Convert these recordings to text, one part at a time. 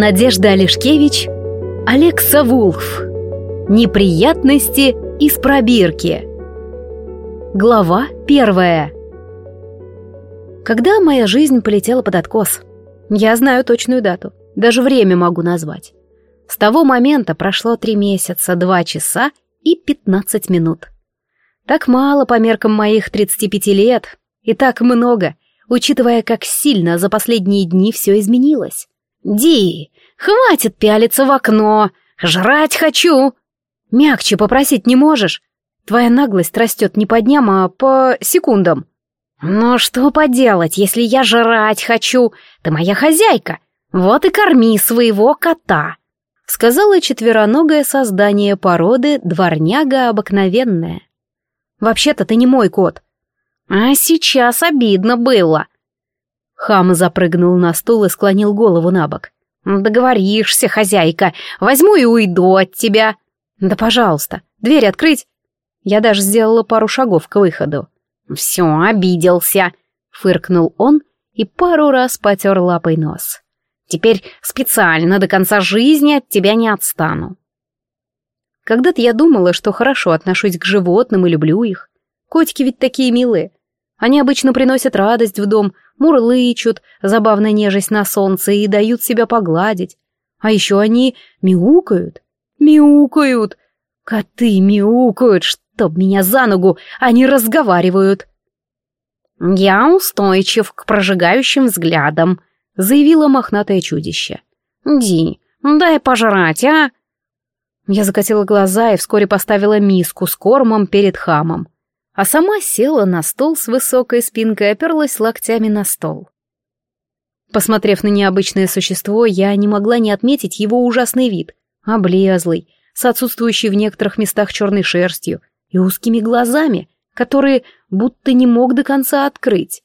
Надежда Олешкевич, Олег Савулф. Неприятности из пробирки. Глава первая. Когда моя жизнь полетела под откос? Я знаю точную дату, даже время могу назвать. С того момента прошло три месяца, два часа и пятнадцать минут. Так мало по меркам моих 35 лет, и так много, учитывая, как сильно за последние дни все изменилось. «Ди, хватит пялиться в окно! Жрать хочу!» «Мягче попросить не можешь? Твоя наглость растет не по дням, а по секундам». «Ну что поделать, если я жрать хочу? Ты моя хозяйка. Вот и корми своего кота», — сказала четвероногое создание породы дворняга обыкновенная. «Вообще-то ты не мой кот». «А сейчас обидно было», Хам запрыгнул на стул и склонил голову на бок. «Договоришься, хозяйка, возьму и уйду от тебя». «Да пожалуйста, дверь открыть». Я даже сделала пару шагов к выходу. «Все, обиделся», — фыркнул он и пару раз потер лапой нос. «Теперь специально до конца жизни от тебя не отстану». Когда-то я думала, что хорошо отношусь к животным и люблю их. Котики ведь такие милые. Они обычно приносят радость в дом, мурлычут, забавно нежесть на солнце и дают себя погладить. А еще они мяукают. Мяукают. Коты мяукают, чтоб меня за ногу, они разговаривают. «Я устойчив к прожигающим взглядам», — заявило мохнатое чудище. «Ди, дай пожрать, а?» Я закатила глаза и вскоре поставила миску с кормом перед хамом а сама села на стол с высокой спинкой и оперлась локтями на стол. Посмотрев на необычное существо, я не могла не отметить его ужасный вид, облезлый, с отсутствующей в некоторых местах черной шерстью и узкими глазами, которые будто не мог до конца открыть.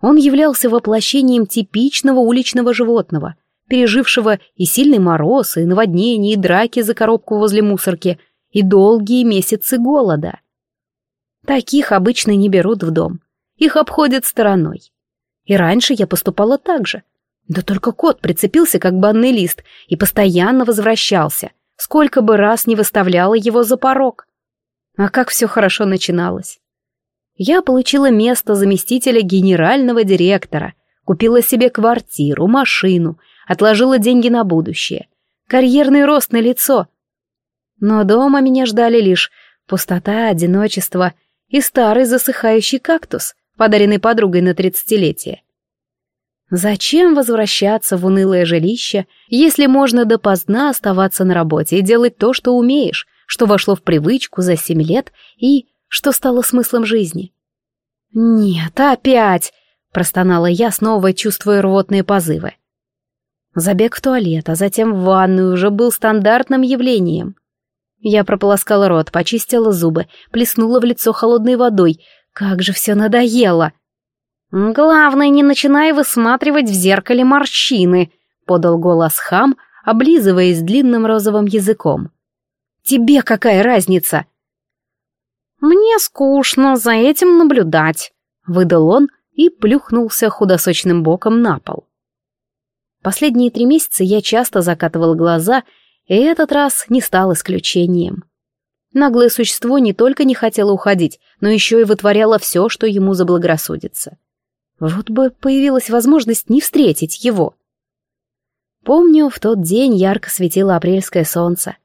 Он являлся воплощением типичного уличного животного, пережившего и сильный мороз, и наводнение, и драки за коробку возле мусорки, и долгие месяцы голода. Таких обычно не берут в дом. Их обходят стороной. И раньше я поступала так же. Да только кот прицепился, как банный лист, и постоянно возвращался, сколько бы раз не выставляла его за порог. А как все хорошо начиналось. Я получила место заместителя генерального директора, купила себе квартиру, машину, отложила деньги на будущее, карьерный рост на лицо. Но дома меня ждали лишь пустота, одиночество — и старый засыхающий кактус, подаренный подругой на тридцатилетие. Зачем возвращаться в унылое жилище, если можно допоздна оставаться на работе и делать то, что умеешь, что вошло в привычку за семь лет и что стало смыслом жизни? «Нет, опять!» — простонала я, снова чувствуя рвотные позывы. Забег в туалет, а затем в ванную уже был стандартным явлением. Я прополоскала рот, почистила зубы, плеснула в лицо холодной водой. Как же все надоело! «Главное, не начинай высматривать в зеркале морщины», — подал голос хам, облизываясь длинным розовым языком. «Тебе какая разница?» «Мне скучно за этим наблюдать», — выдал он и плюхнулся худосочным боком на пол. Последние три месяца я часто закатывал глаза и этот раз не стал исключением. Наглое существо не только не хотело уходить, но еще и вытворяло все, что ему заблагорассудится. Вот бы появилась возможность не встретить его. Помню, в тот день ярко светило апрельское солнце.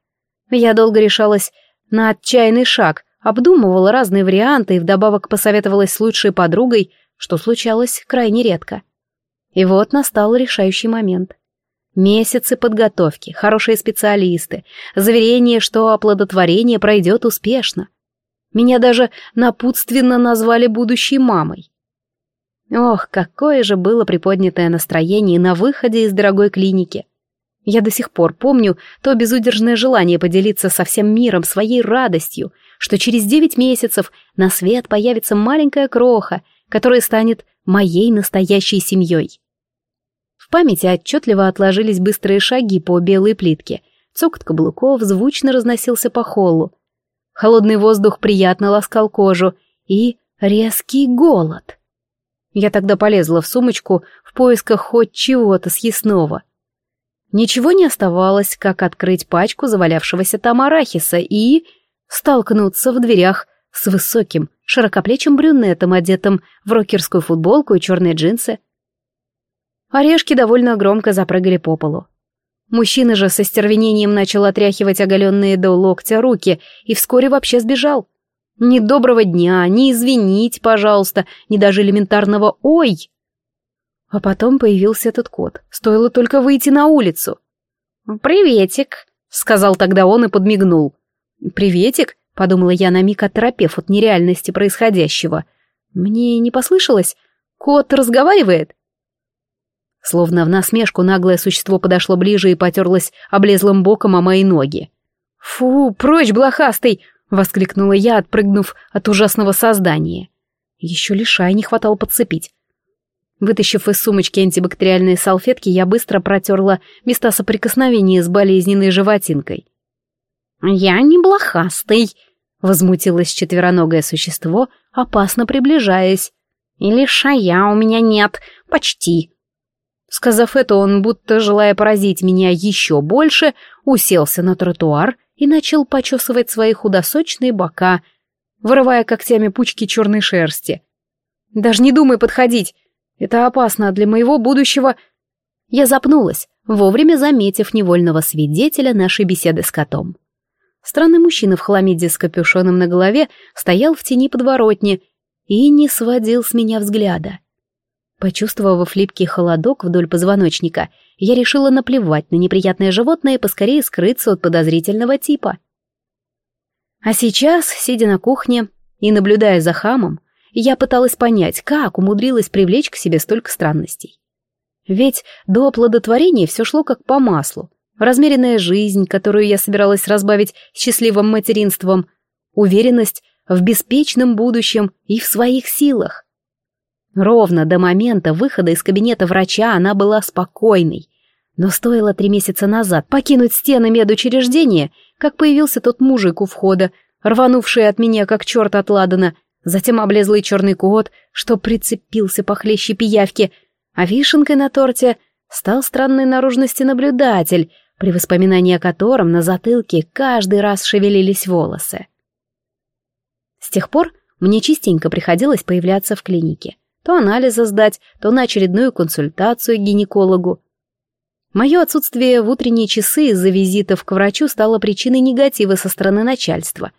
Я долго решалась на отчаянный шаг, обдумывала разные варианты и вдобавок посоветовалась с лучшей подругой, что случалось крайне редко. И вот настал решающий момент. Месяцы подготовки, хорошие специалисты, заверение, что оплодотворение пройдет успешно. Меня даже напутственно назвали будущей мамой. Ох, какое же было приподнятое настроение на выходе из дорогой клиники. Я до сих пор помню то безудержное желание поделиться со всем миром своей радостью, что через девять месяцев на свет появится маленькая кроха, которая станет моей настоящей семьей памяти отчетливо отложились быстрые шаги по белой плитке. Цокот каблуков звучно разносился по холлу. Холодный воздух приятно ласкал кожу. И резкий голод. Я тогда полезла в сумочку в поисках хоть чего-то съестного. Ничего не оставалось, как открыть пачку завалявшегося там арахиса и... столкнуться в дверях с высоким, широкоплечим брюнетом, одетым в рокерскую футболку и черные джинсы. Орешки довольно громко запрыгали по полу. Мужчина же со стервенением начал отряхивать оголенные до локтя руки и вскоре вообще сбежал. Ни доброго дня, ни извинить, пожалуйста, ни даже элементарного «ой». А потом появился этот кот. Стоило только выйти на улицу. «Приветик», — сказал тогда он и подмигнул. «Приветик?» — подумала я на миг оторопев от нереальности происходящего. «Мне не послышалось? Кот разговаривает?» Словно в насмешку наглое существо подошло ближе и потерлось облезлым боком о мои ноги. «Фу, прочь, блохастый!» — воскликнула я, отпрыгнув от ужасного создания. Еще лишай не хватало подцепить. Вытащив из сумочки антибактериальные салфетки, я быстро протерла места соприкосновения с болезненной животинкой. «Я не блохастый», — возмутилось четвероногое существо, опасно приближаясь. «Или шая у меня нет, почти». Сказав это, он, будто желая поразить меня еще больше, уселся на тротуар и начал почесывать свои худосочные бока, вырывая когтями пучки черной шерсти. «Даже не думай подходить! Это опасно для моего будущего...» Я запнулась, вовремя заметив невольного свидетеля нашей беседы с котом. Странный мужчина в хламиде с капюшоном на голове стоял в тени подворотни и не сводил с меня взгляда. Почувствовав липкий холодок вдоль позвоночника, я решила наплевать на неприятное животное и поскорее скрыться от подозрительного типа. А сейчас, сидя на кухне и наблюдая за хамом, я пыталась понять, как умудрилась привлечь к себе столько странностей. Ведь до оплодотворения все шло как по маслу. Размеренная жизнь, которую я собиралась разбавить счастливым материнством, уверенность в беспечном будущем и в своих силах. Ровно до момента выхода из кабинета врача она была спокойной. Но стоило три месяца назад покинуть стены медучреждения, как появился тот мужик у входа, рванувший от меня как черт от ладана, затем облезлый черный кот, что прицепился похлеще пиявки, а вишенкой на торте стал странной наружности наблюдатель, при воспоминании о котором на затылке каждый раз шевелились волосы. С тех пор мне частенько приходилось появляться в клинике то анализы сдать, то на очередную консультацию к гинекологу. Мое отсутствие в утренние часы из-за визитов к врачу стало причиной негатива со стороны начальства.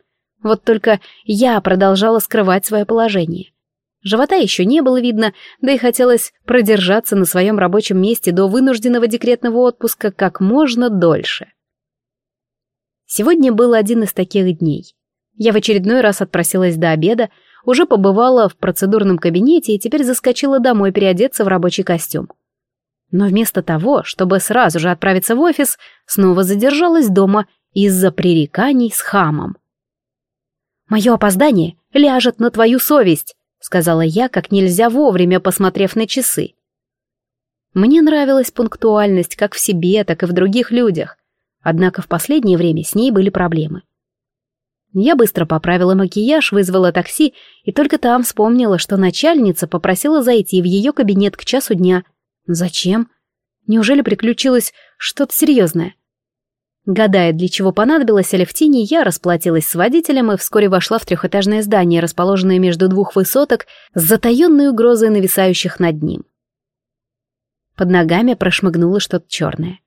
Вот только я продолжала скрывать свое положение. Живота еще не было видно, да и хотелось продержаться на своем рабочем месте до вынужденного декретного отпуска как можно дольше. Сегодня был один из таких дней. Я в очередной раз отпросилась до обеда, уже побывала в процедурном кабинете и теперь заскочила домой переодеться в рабочий костюм. Но вместо того, чтобы сразу же отправиться в офис, снова задержалась дома из-за пререканий с хамом. «Мое опоздание ляжет на твою совесть», — сказала я, как нельзя вовремя посмотрев на часы. Мне нравилась пунктуальность как в себе, так и в других людях, однако в последнее время с ней были проблемы. Я быстро поправила макияж, вызвала такси и только там вспомнила, что начальница попросила зайти в ее кабинет к часу дня. Зачем? Неужели приключилось что-то серьезное? Гадая, для чего понадобилось Алевтине, я расплатилась с водителем и вскоре вошла в трехэтажное здание, расположенное между двух высоток, с затаенной угрозой нависающих над ним. Под ногами прошмыгнуло что-то черное.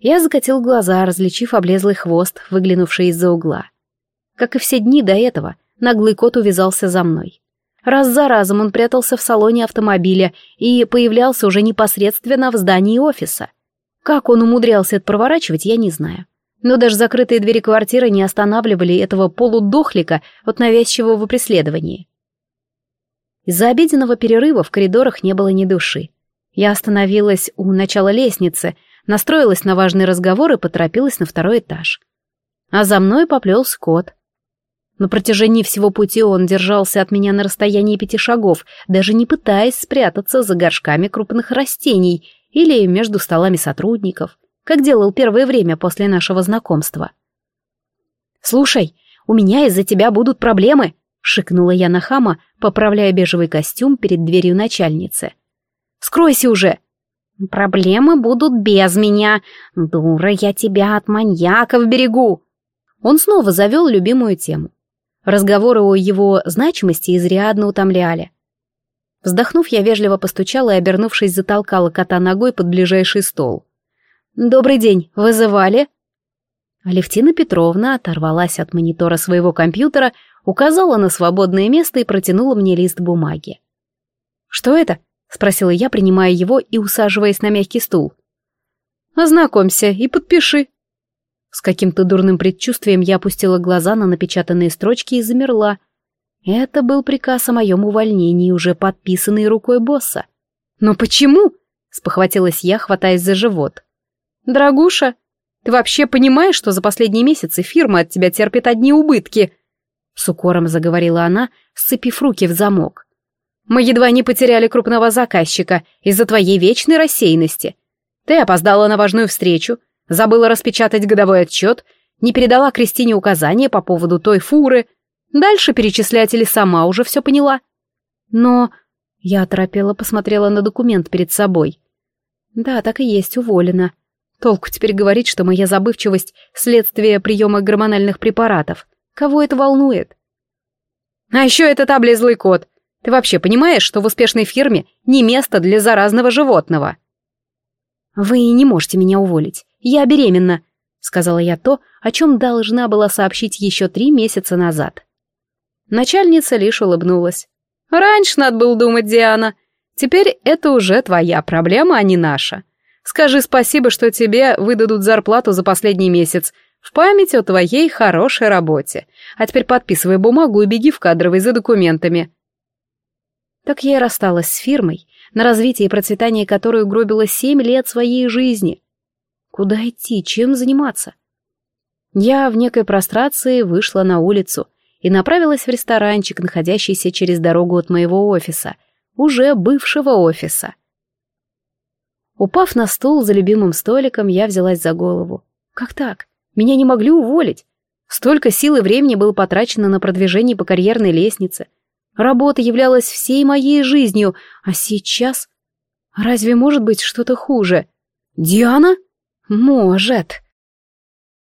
Я закатил глаза, различив облезлый хвост, выглянувший из-за угла. Как и все дни до этого, наглый кот увязался за мной. Раз за разом он прятался в салоне автомобиля и появлялся уже непосредственно в здании офиса. Как он умудрялся это проворачивать, я не знаю. Но даже закрытые двери квартиры не останавливали этого полудохлика от навязчивого преследования. Из-за обеденного перерыва в коридорах не было ни души. Я остановилась у начала лестницы, настроилась на важный разговор и поторопилась на второй этаж. А за мной поплелся кот — на протяжении всего пути он держался от меня на расстоянии пяти шагов, даже не пытаясь спрятаться за горшками крупных растений или между столами сотрудников, как делал первое время после нашего знакомства. «Слушай, у меня из-за тебя будут проблемы», — шикнула я на хама, поправляя бежевый костюм перед дверью начальницы. «Скройся уже!» Проблемы будут без меня. Дура, я тебя от маньяков берегу. Он снова завел любимую тему. Разговоры о его значимости изрядно утомляли. Вздохнув, я вежливо постучала и, обернувшись, затолкала кота ногой под ближайший стол. «Добрый день, вызывали?» Алевтина Петровна оторвалась от монитора своего компьютера, указала на свободное место и протянула мне лист бумаги. «Что это?» — спросила я, принимая его и усаживаясь на мягкий стул. «Ознакомься и подпиши». С каким-то дурным предчувствием я опустила глаза на напечатанные строчки и замерла. Это был приказ о моем увольнении, уже подписанный рукой босса. «Но почему?» — спохватилась я, хватаясь за живот. «Дорогуша, ты вообще понимаешь, что за последние месяцы фирма от тебя терпит одни убытки?» С укором заговорила она, сцепив руки в замок. «Мы едва не потеряли крупного заказчика из-за твоей вечной рассеянности. Ты опоздала на важную встречу, забыла распечатать годовой отчет, не передала Кристине указания по поводу той фуры. Дальше перечислять или сама уже все поняла. Но я оторопела посмотрела на документ перед собой. Да, так и есть, уволена. Толку теперь говорить, что моя забывчивость — следствие приема гормональных препаратов. Кого это волнует? А еще этот облезлый кот. Ты вообще понимаешь, что в успешной фирме не место для заразного животного? Вы не можете меня уволить. Я беременна, сказала я то, о чем должна была сообщить еще три месяца назад. Начальница лишь улыбнулась. Раньше надо было думать, Диана. Теперь это уже твоя проблема, а не наша. Скажи спасибо, что тебе выдадут зарплату за последний месяц, в память о твоей хорошей работе. А теперь подписывай бумагу и беги в кадровый за документами. Так я и рассталась с фирмой, на развитие и процветание которой угробила семь лет своей жизни. Куда идти, чем заниматься? Я в некой прострации вышла на улицу и направилась в ресторанчик, находящийся через дорогу от моего офиса, уже бывшего офиса. Упав на стул за любимым столиком, я взялась за голову. Как так? Меня не могли уволить. Столько сил и времени было потрачено на продвижение по карьерной лестнице. Работа являлась всей моей жизнью, а сейчас... Разве может быть что-то хуже? Диана? Может.